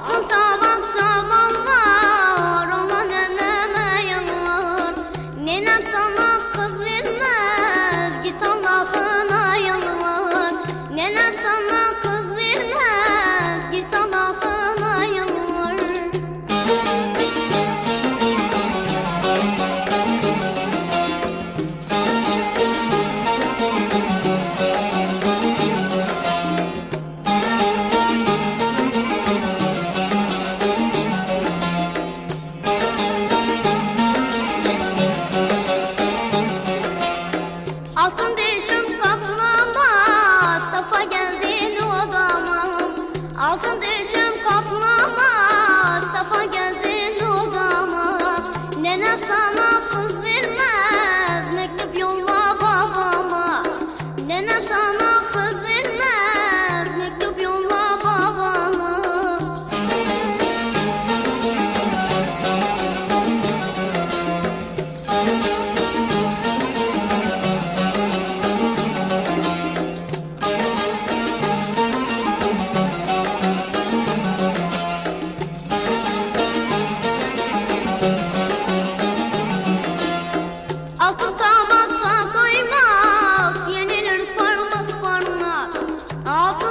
Altın tabak zaman var Olan ömeme yanır Nenem sana kız vermez. Altın düşün. Altın